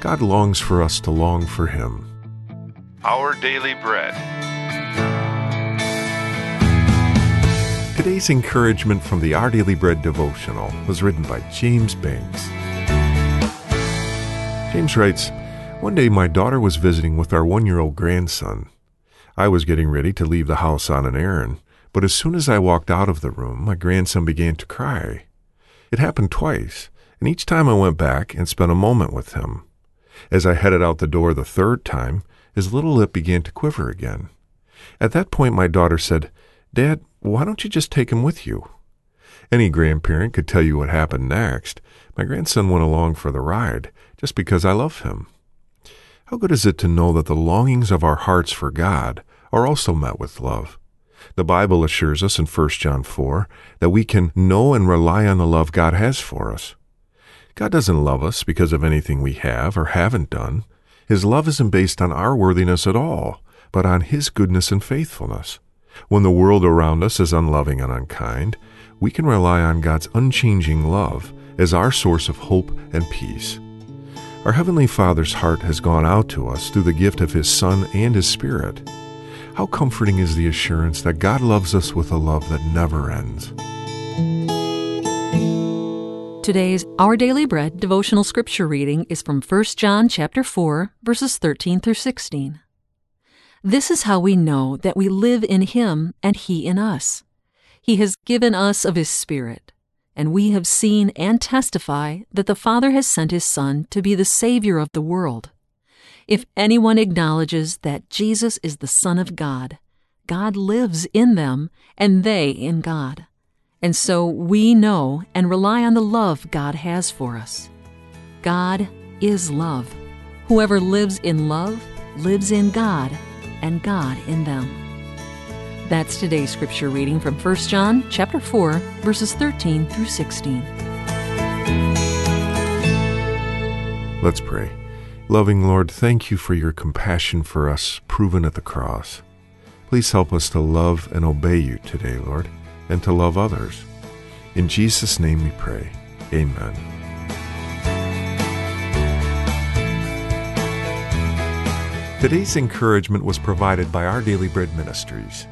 God longs for us to long for Him. Our Daily Bread. Today's encouragement from the Our Daily Bread devotional was written by James Banks. James writes One day my daughter was visiting with our one year old grandson. I was getting ready to leave the house on an errand, but as soon as I walked out of the room, my grandson began to cry. It happened twice, and each time I went back and spent a moment with him. As I headed out the door the third time, his little lip began to quiver again. At that point, my daughter said, Dad, why don't you just take him with you? Any grandparent could tell you what happened next. My grandson went along for the ride just because I love him. How good is it to know that the longings of our hearts for God are also met with love? The Bible assures us in 1 John 4 that we can know and rely on the love God has for us. God doesn't love us because of anything we have or haven't done. His love isn't based on our worthiness at all, but on His goodness and faithfulness. When the world around us is unloving and unkind, we can rely on God's unchanging love as our source of hope and peace. Our Heavenly Father's heart has gone out to us through the gift of His Son and His Spirit. How comforting is the assurance that God loves us with a love that never ends. Today's Our Daily Bread devotional scripture reading is from 1 John chapter 4 verses 13 through 16. This is how we know that we live in him and he in us. He has given us of his spirit, and we have seen and testify that the Father has sent his son to be the savior of the world. If anyone acknowledges that Jesus is the son of God, God lives in them and they in God. And so we know and rely on the love God has for us. God is love. Whoever lives in love lives in God and God in them. That's today's scripture reading from 1 John chapter 4 verses 13 through 16. Let's pray. Loving Lord, thank you for your compassion for us proven at the cross. Please help us to love and obey you today, Lord and to love others. In Jesus' name we pray. Amen. Today's encouragement was provided by Our Daily Bread Ministries.